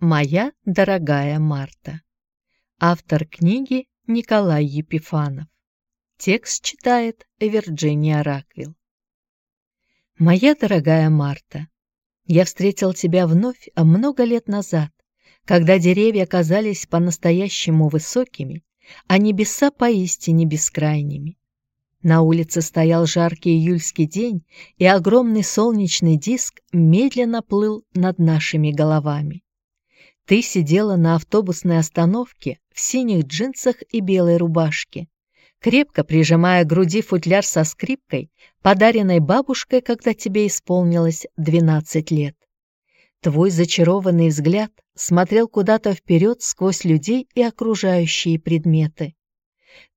Моя дорогая Марта. Автор книги Николай Епифанов. Текст читает Вирджиния Раквилл. Моя дорогая Марта, я встретил тебя вновь много лет назад, когда деревья казались по-настоящему высокими, а небеса поистине бескрайними. На улице стоял жаркий июльский день, и огромный солнечный диск медленно плыл над нашими головами. Ты сидела на автобусной остановке в синих джинсах и белой рубашке, крепко прижимая к груди футляр со скрипкой, подаренной бабушкой, когда тебе исполнилось 12 лет. Твой зачарованный взгляд смотрел куда-то вперед сквозь людей и окружающие предметы.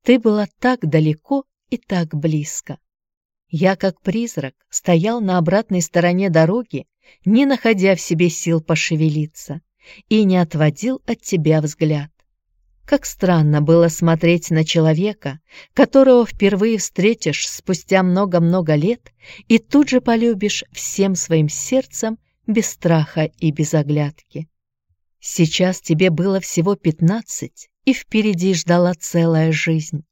Ты была так далеко и так близко. Я, как призрак, стоял на обратной стороне дороги, не находя в себе сил пошевелиться и не отводил от тебя взгляд. Как странно было смотреть на человека, которого впервые встретишь спустя много-много лет и тут же полюбишь всем своим сердцем без страха и без оглядки. Сейчас тебе было всего пятнадцать, и впереди ждала целая жизнь.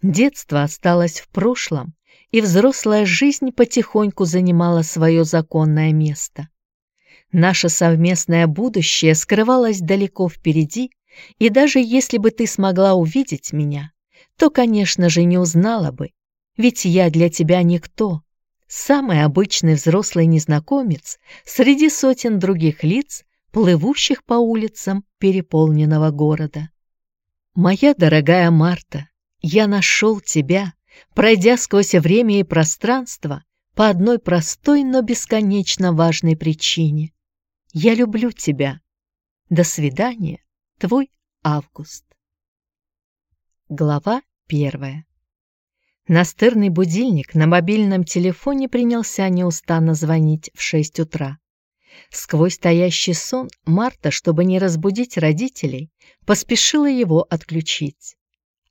Детство осталось в прошлом, и взрослая жизнь потихоньку занимала свое законное место. Наше совместное будущее скрывалось далеко впереди, и даже если бы ты смогла увидеть меня, то, конечно же, не узнала бы, ведь я для тебя никто, самый обычный взрослый незнакомец среди сотен других лиц, плывущих по улицам переполненного города. Моя дорогая Марта, я нашел тебя, пройдя сквозь время и пространство по одной простой, но бесконечно важной причине. Я люблю тебя. До свидания, твой Август. Глава первая. Настырный будильник на мобильном телефоне принялся неустанно звонить в 6 утра. Сквозь стоящий сон Марта, чтобы не разбудить родителей, поспешила его отключить.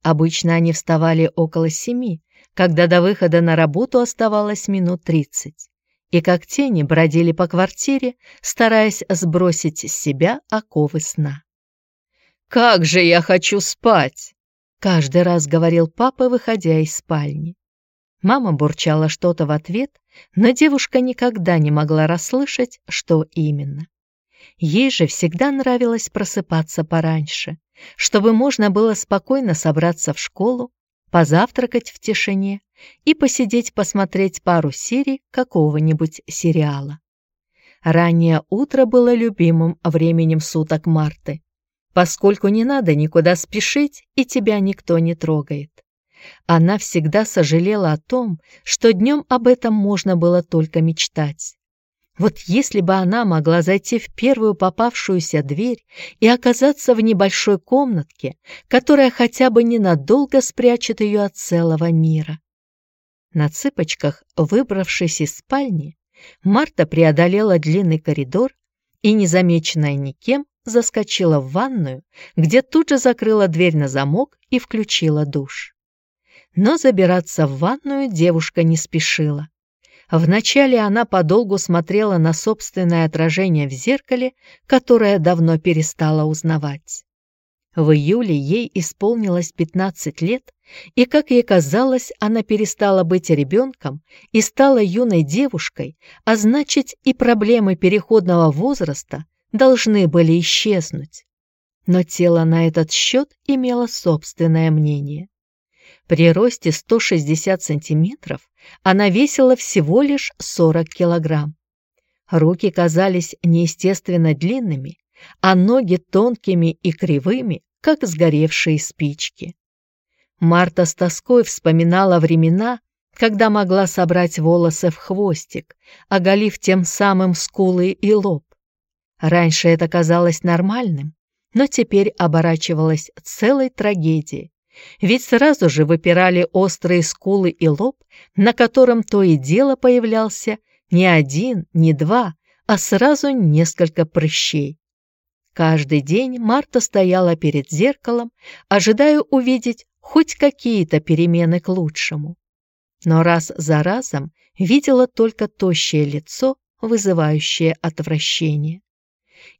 Обычно они вставали около семи, когда до выхода на работу оставалось минут тридцать и как тени бродили по квартире, стараясь сбросить с себя оковы сна. «Как же я хочу спать!» — каждый раз говорил папа, выходя из спальни. Мама бурчала что-то в ответ, но девушка никогда не могла расслышать, что именно. Ей же всегда нравилось просыпаться пораньше, чтобы можно было спокойно собраться в школу, позавтракать в тишине и посидеть посмотреть пару серий какого-нибудь сериала. Раннее утро было любимым временем суток Марты, поскольку не надо никуда спешить и тебя никто не трогает. Она всегда сожалела о том, что днем об этом можно было только мечтать. Вот если бы она могла зайти в первую попавшуюся дверь и оказаться в небольшой комнатке, которая хотя бы ненадолго спрячет ее от целого мира. На цыпочках, выбравшись из спальни, Марта преодолела длинный коридор и, незамеченная никем, заскочила в ванную, где тут же закрыла дверь на замок и включила душ. Но забираться в ванную девушка не спешила. Вначале она подолгу смотрела на собственное отражение в зеркале, которое давно перестала узнавать. В июле ей исполнилось 15 лет, и, как ей казалось, она перестала быть ребенком и стала юной девушкой, а значит и проблемы переходного возраста должны были исчезнуть. Но тело на этот счет имело собственное мнение. При росте 160 сантиметров она весила всего лишь 40 килограмм. Руки казались неестественно длинными, а ноги тонкими и кривыми, как сгоревшие спички. Марта с тоской вспоминала времена, когда могла собрать волосы в хвостик, оголив тем самым скулы и лоб. Раньше это казалось нормальным, но теперь оборачивалось целой трагедией, ведь сразу же выпирали острые скулы и лоб, на котором то и дело появлялся не один, не два, а сразу несколько прыщей. Каждый день Марта стояла перед зеркалом, ожидая увидеть хоть какие-то перемены к лучшему. Но раз за разом видела только тощее лицо, вызывающее отвращение.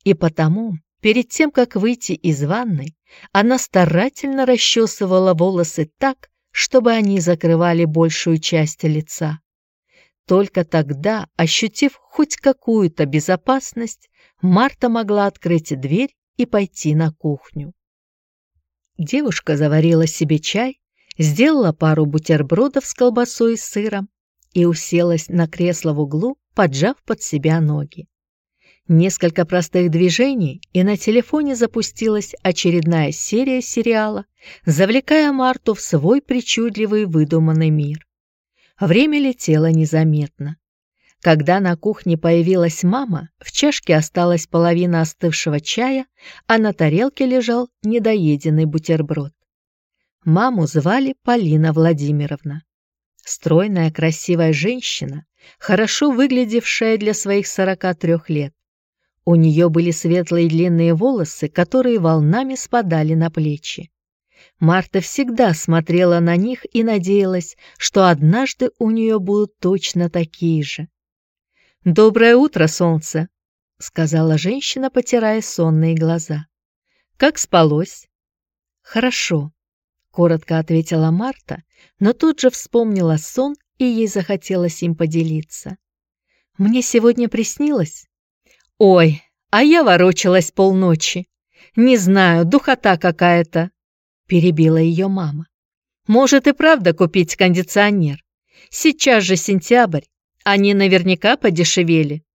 И потому Перед тем, как выйти из ванной, она старательно расчесывала волосы так, чтобы они закрывали большую часть лица. Только тогда, ощутив хоть какую-то безопасность, Марта могла открыть дверь и пойти на кухню. Девушка заварила себе чай, сделала пару бутербродов с колбасой и сыром и уселась на кресло в углу, поджав под себя ноги. Несколько простых движений, и на телефоне запустилась очередная серия сериала, завлекая Марту в свой причудливый выдуманный мир. Время летело незаметно. Когда на кухне появилась мама, в чашке осталась половина остывшего чая, а на тарелке лежал недоеденный бутерброд. Маму звали Полина Владимировна. Стройная красивая женщина, хорошо выглядевшая для своих 43 лет. У нее были светлые длинные волосы, которые волнами спадали на плечи. Марта всегда смотрела на них и надеялась, что однажды у нее будут точно такие же. «Доброе утро, солнце!» — сказала женщина, потирая сонные глаза. «Как спалось?» «Хорошо», — коротко ответила Марта, но тут же вспомнила сон, и ей захотелось им поделиться. «Мне сегодня приснилось?» «Ой, а я ворочалась полночи. Не знаю, духота какая-то», — перебила ее мама. «Может и правда купить кондиционер? Сейчас же сентябрь, они наверняка подешевели».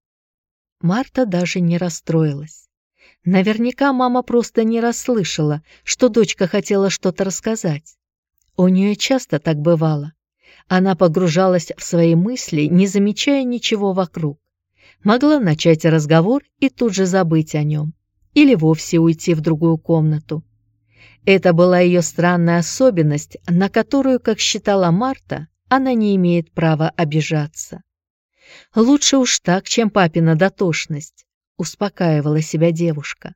Марта даже не расстроилась. Наверняка мама просто не расслышала, что дочка хотела что-то рассказать. У нее часто так бывало. Она погружалась в свои мысли, не замечая ничего вокруг. Могла начать разговор и тут же забыть о нем. Или вовсе уйти в другую комнату. Это была ее странная особенность, на которую, как считала Марта, она не имеет права обижаться. Лучше уж так, чем папина дотошность, успокаивала себя девушка.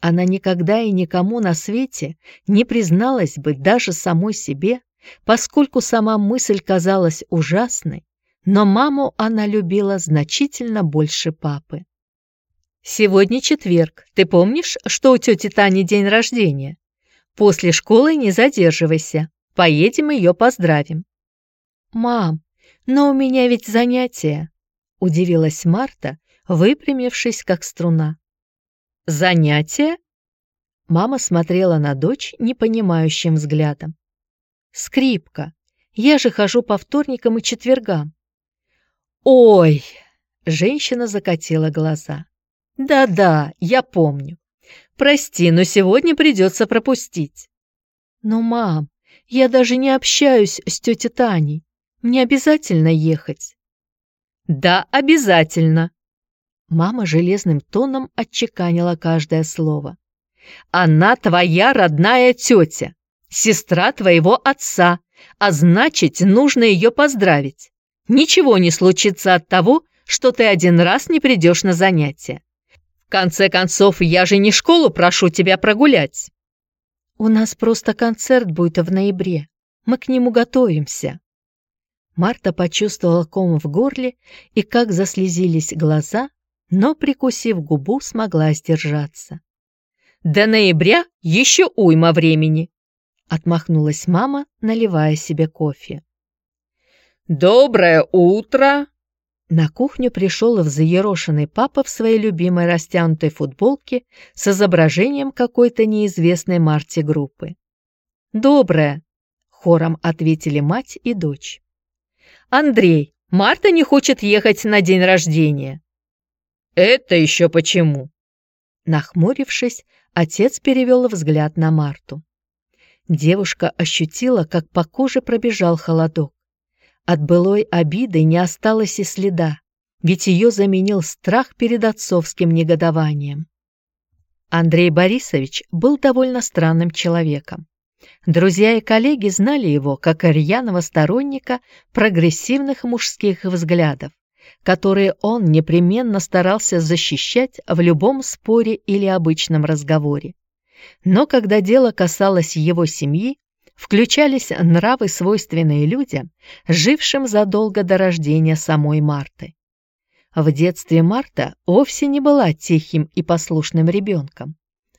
Она никогда и никому на свете не призналась бы даже самой себе, поскольку сама мысль казалась ужасной, но маму она любила значительно больше папы. «Сегодня четверг. Ты помнишь, что у тети Тани день рождения? После школы не задерживайся. Поедем ее поздравим». «Мам, но у меня ведь занятия», — удивилась Марта, выпрямившись как струна. «Занятия?» Мама смотрела на дочь непонимающим взглядом. «Скрипка. Я же хожу по вторникам и четвергам». «Ой!» — женщина закатила глаза. «Да-да, я помню. Прости, но сегодня придется пропустить». «Но, мам, я даже не общаюсь с тетей Таней. Мне обязательно ехать». «Да, обязательно», Мама железным тоном отчеканила каждое слово. «Она твоя родная тетя, сестра твоего отца, а значит, нужно ее поздравить. Ничего не случится от того, что ты один раз не придешь на занятия. В конце концов, я же не школу прошу тебя прогулять». «У нас просто концерт будет в ноябре. Мы к нему готовимся». Марта почувствовала ком в горле и как заслезились глаза, но, прикусив губу, смогла сдержаться. «До ноября еще уйма времени!» — отмахнулась мама, наливая себе кофе. «Доброе утро!» На кухню пришел взъерошенный папа в своей любимой растянутой футболке с изображением какой-то неизвестной марти группы. «Доброе!» — хором ответили мать и дочь. «Андрей, Марта не хочет ехать на день рождения!» «Это еще почему?» Нахмурившись, отец перевел взгляд на Марту. Девушка ощутила, как по коже пробежал холодок. От былой обиды не осталось и следа, ведь ее заменил страх перед отцовским негодованием. Андрей Борисович был довольно странным человеком. Друзья и коллеги знали его как рьяного сторонника прогрессивных мужских взглядов которые он непременно старался защищать в любом споре или обычном разговоре. Но когда дело касалось его семьи, включались нравы, свойственные людям, жившим задолго до рождения самой Марты. В детстве Марта вовсе не была тихим и послушным ребенком,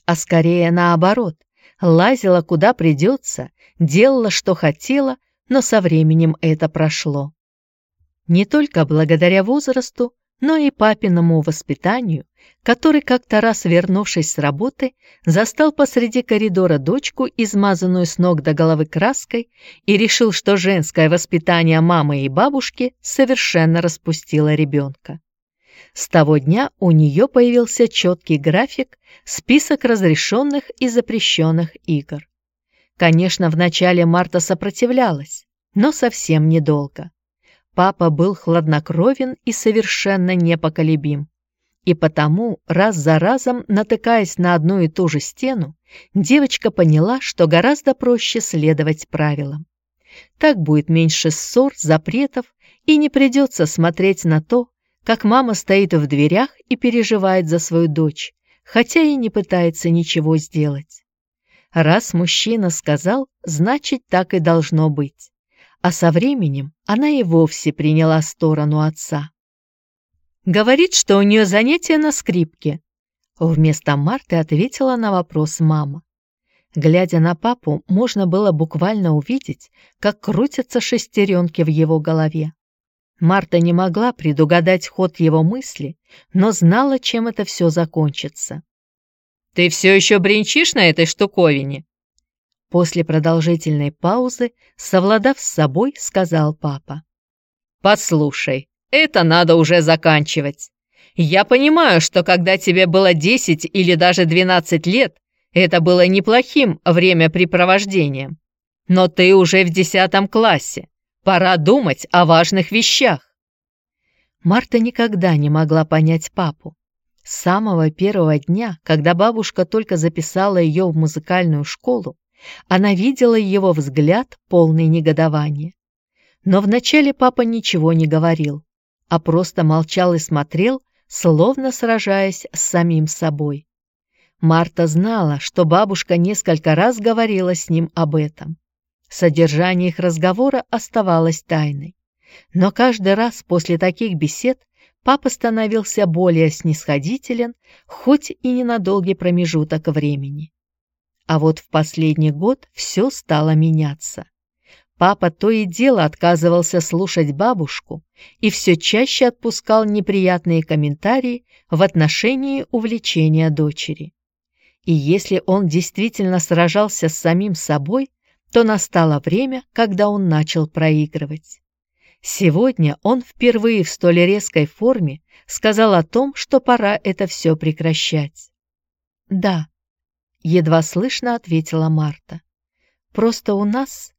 а скорее наоборот, лазила куда придется, делала, что хотела, но со временем это прошло. Не только благодаря возрасту, но и папиному воспитанию, который как-то раз, вернувшись с работы, застал посреди коридора дочку, измазанную с ног до головы краской, и решил, что женское воспитание мамы и бабушки совершенно распустило ребенка. С того дня у нее появился четкий график, список разрешенных и запрещенных игр. Конечно, вначале Марта сопротивлялась, но совсем недолго. Папа был хладнокровен и совершенно непоколебим. И потому, раз за разом натыкаясь на одну и ту же стену, девочка поняла, что гораздо проще следовать правилам. Так будет меньше ссор, запретов, и не придется смотреть на то, как мама стоит в дверях и переживает за свою дочь, хотя и не пытается ничего сделать. Раз мужчина сказал, значит, так и должно быть а со временем она и вовсе приняла сторону отца. Говорит, что у нее занятие на скрипке. Вместо Марты ответила на вопрос мама. Глядя на папу, можно было буквально увидеть, как крутятся шестеренки в его голове. Марта не могла предугадать ход его мысли, но знала, чем это все закончится. «Ты все еще бренчишь на этой штуковине?» После продолжительной паузы, совладав с собой, сказал папа. «Послушай, это надо уже заканчивать. Я понимаю, что когда тебе было 10 или даже 12 лет, это было неплохим времяпрепровождением. Но ты уже в 10 классе. Пора думать о важных вещах». Марта никогда не могла понять папу. С самого первого дня, когда бабушка только записала ее в музыкальную школу, она видела его взгляд, полный негодования. Но вначале папа ничего не говорил, а просто молчал и смотрел, словно сражаясь с самим собой. Марта знала, что бабушка несколько раз говорила с ним об этом. Содержание их разговора оставалось тайной. Но каждый раз после таких бесед папа становился более снисходителен, хоть и не на долгий промежуток времени. А вот в последний год все стало меняться. Папа то и дело отказывался слушать бабушку и все чаще отпускал неприятные комментарии в отношении увлечения дочери. И если он действительно сражался с самим собой, то настало время, когда он начал проигрывать. Сегодня он впервые в столь резкой форме сказал о том, что пора это все прекращать. «Да, Едва слышно ответила Марта. Просто у нас...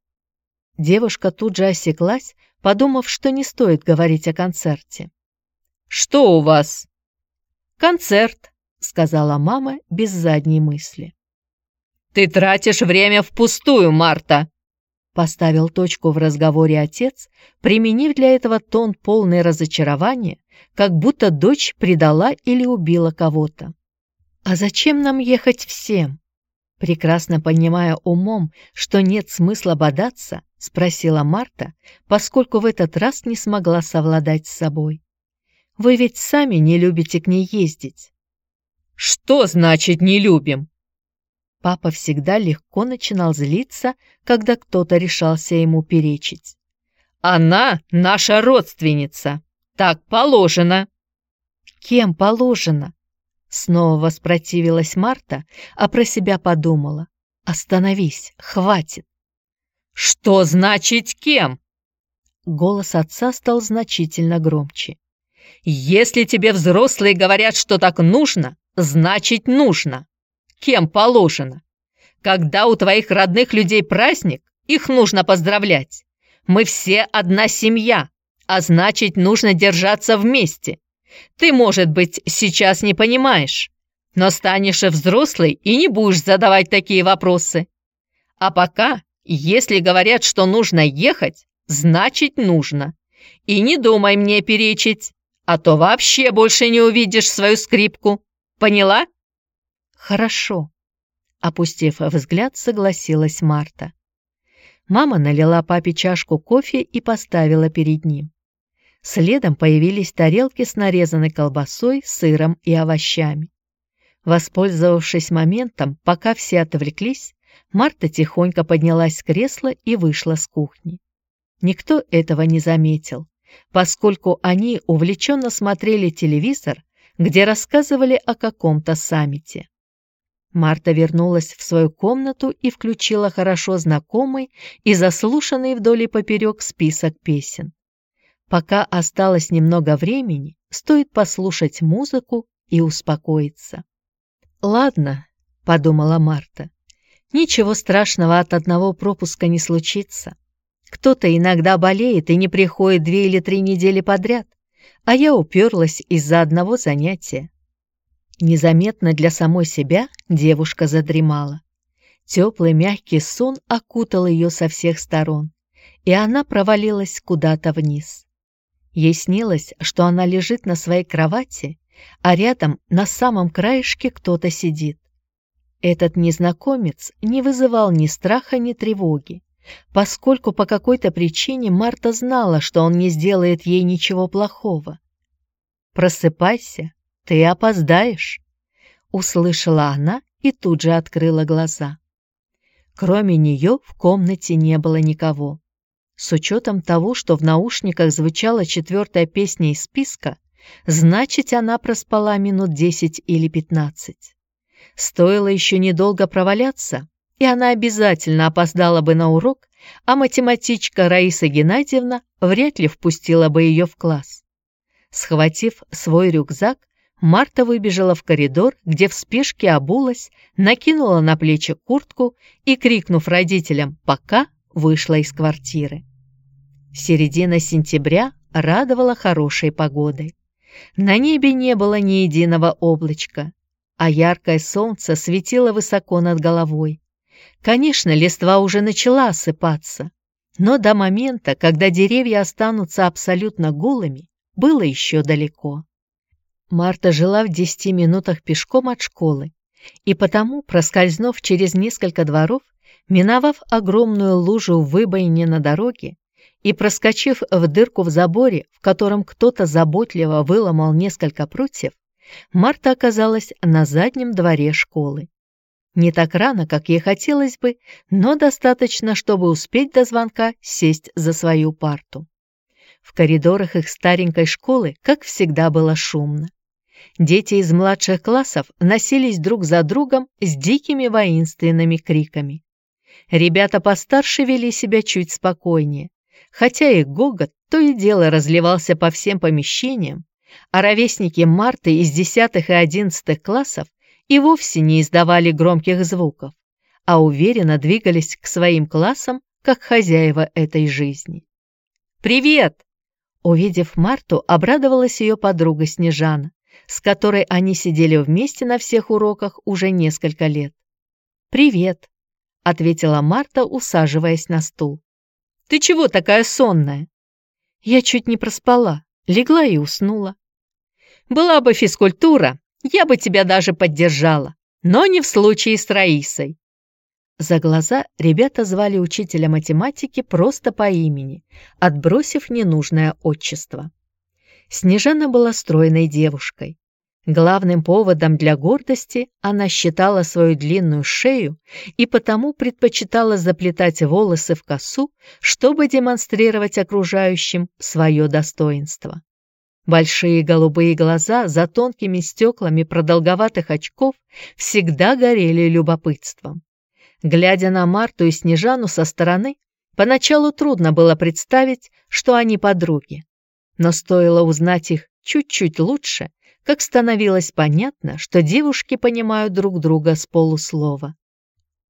Девушка тут же осеклась, подумав, что не стоит говорить о концерте. «Что у вас?» «Концерт», — сказала мама без задней мысли. «Ты тратишь время впустую, Марта!» Поставил точку в разговоре отец, применив для этого тон полное разочарование, как будто дочь предала или убила кого-то. «А зачем нам ехать всем?» Прекрасно понимая умом, что нет смысла бодаться, спросила Марта, поскольку в этот раз не смогла совладать с собой. «Вы ведь сами не любите к ней ездить». «Что значит «не любим»?» Папа всегда легко начинал злиться, когда кто-то решался ему перечить. «Она наша родственница. Так положено». «Кем положено?» Снова воспротивилась Марта, а про себя подумала. «Остановись, хватит!» «Что значит кем?» Голос отца стал значительно громче. «Если тебе взрослые говорят, что так нужно, значит нужно. Кем положено? Когда у твоих родных людей праздник, их нужно поздравлять. Мы все одна семья, а значит, нужно держаться вместе. Ты, может быть, сейчас не понимаешь, но станешь взрослый и не будешь задавать такие вопросы. А пока, если говорят, что нужно ехать, значит нужно. И не думай мне перечить, а то вообще больше не увидишь свою скрипку. Поняла? Хорошо. Опустив взгляд, согласилась Марта. Мама налила папе чашку кофе и поставила перед ним. Следом появились тарелки с нарезанной колбасой, сыром и овощами. Воспользовавшись моментом, пока все отвлеклись, Марта тихонько поднялась с кресла и вышла с кухни. Никто этого не заметил, поскольку они увлеченно смотрели телевизор, где рассказывали о каком-то саммите. Марта вернулась в свою комнату и включила хорошо знакомый и заслушанный вдоль и поперек список песен. Пока осталось немного времени, стоит послушать музыку и успокоиться. «Ладно», — подумала Марта, — «ничего страшного от одного пропуска не случится. Кто-то иногда болеет и не приходит две или три недели подряд, а я уперлась из-за одного занятия. Незаметно для самой себя девушка задремала. Теплый мягкий сон окутал ее со всех сторон, и она провалилась куда-то вниз. Ей снилось, что она лежит на своей кровати, а рядом на самом краешке кто-то сидит. Этот незнакомец не вызывал ни страха, ни тревоги, поскольку по какой-то причине Марта знала, что он не сделает ей ничего плохого. «Просыпайся, ты опоздаешь!» Услышала она и тут же открыла глаза. Кроме нее в комнате не было никого. С учетом того, что в наушниках звучала четвертая песня из списка, значит, она проспала минут десять или пятнадцать. Стоило еще недолго проваляться, и она обязательно опоздала бы на урок, а математичка Раиса Геннадьевна вряд ли впустила бы ее в класс. Схватив свой рюкзак, Марта выбежала в коридор, где в спешке обулась, накинула на плечи куртку и, крикнув родителям «пока», вышла из квартиры. Середина сентября радовала хорошей погодой. На небе не было ни единого облачка, а яркое солнце светило высоко над головой. Конечно, листва уже начала осыпаться, но до момента, когда деревья останутся абсолютно голыми, было еще далеко. Марта жила в десяти минутах пешком от школы, и потому, проскользнув через несколько дворов, миновав огромную лужу в выбоине на дороге и проскочив в дырку в заборе, в котором кто-то заботливо выломал несколько прутьев, Марта оказалась на заднем дворе школы. Не так рано, как ей хотелось бы, но достаточно, чтобы успеть до звонка сесть за свою парту. В коридорах их старенькой школы, как всегда, было шумно. Дети из младших классов носились друг за другом с дикими воинственными криками. Ребята постарше вели себя чуть спокойнее, хотя их гогот то и дело разливался по всем помещениям, а ровесники Марты из десятых и одиннадцатых классов и вовсе не издавали громких звуков, а уверенно двигались к своим классам, как хозяева этой жизни. «Привет!» Увидев Марту, обрадовалась ее подруга Снежана, с которой они сидели вместе на всех уроках уже несколько лет. «Привет», — ответила Марта, усаживаясь на стул. «Ты чего такая сонная?» «Я чуть не проспала, легла и уснула». «Была бы физкультура, я бы тебя даже поддержала, но не в случае с Раисой. За глаза ребята звали учителя математики просто по имени, отбросив ненужное отчество. Снежана была стройной девушкой. Главным поводом для гордости она считала свою длинную шею и потому предпочитала заплетать волосы в косу, чтобы демонстрировать окружающим свое достоинство. Большие голубые глаза за тонкими стеклами продолговатых очков всегда горели любопытством. Глядя на Марту и Снежану со стороны, поначалу трудно было представить, что они подруги. Но стоило узнать их чуть-чуть лучше, как становилось понятно, что девушки понимают друг друга с полуслова.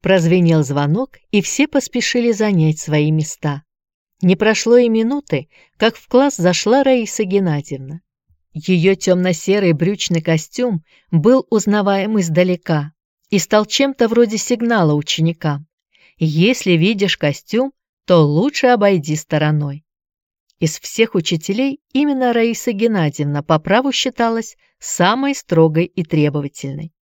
Прозвенел звонок, и все поспешили занять свои места. Не прошло и минуты, как в класс зашла Раиса Геннадьевна. Ее темно-серый брючный костюм был узнаваем издалека, и стал чем-то вроде сигнала ученикам. Если видишь костюм, то лучше обойди стороной. Из всех учителей именно Раиса Геннадьевна по праву считалась самой строгой и требовательной.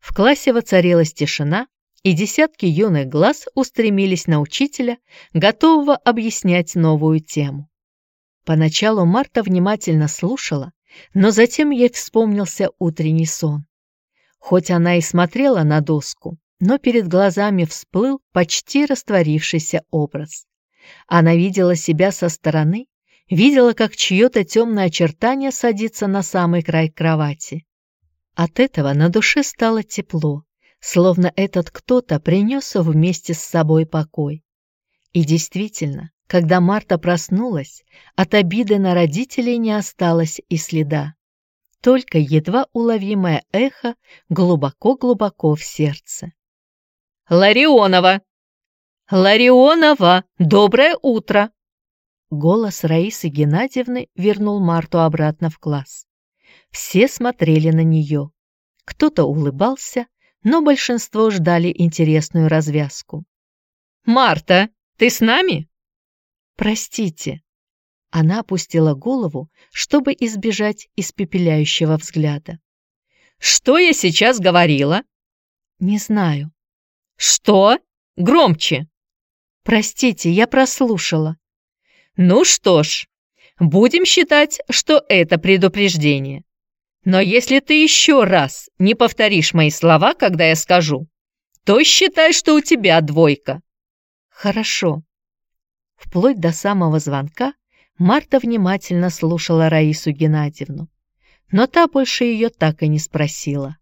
В классе воцарилась тишина, и десятки юных глаз устремились на учителя, готового объяснять новую тему. Поначалу Марта внимательно слушала, но затем ей вспомнился утренний сон. Хоть она и смотрела на доску, но перед глазами всплыл почти растворившийся образ. Она видела себя со стороны, видела, как чье-то темное очертание садится на самый край кровати. От этого на душе стало тепло, словно этот кто-то принес вместе с собой покой. И действительно, когда Марта проснулась, от обиды на родителей не осталось и следа. Только едва уловимое эхо глубоко-глубоко в сердце. «Ларионова! Ларионова! Доброе утро!» Голос Раисы Геннадьевны вернул Марту обратно в класс. Все смотрели на нее. Кто-то улыбался, но большинство ждали интересную развязку. «Марта, ты с нами?» «Простите». Она опустила голову, чтобы избежать испепеляющего взгляда. «Что я сейчас говорила?» «Не знаю». «Что? Громче!» «Простите, я прослушала». «Ну что ж, будем считать, что это предупреждение. Но если ты еще раз не повторишь мои слова, когда я скажу, то считай, что у тебя двойка». «Хорошо». Вплоть до самого звонка Марта внимательно слушала Раису Геннадьевну, но та больше ее так и не спросила.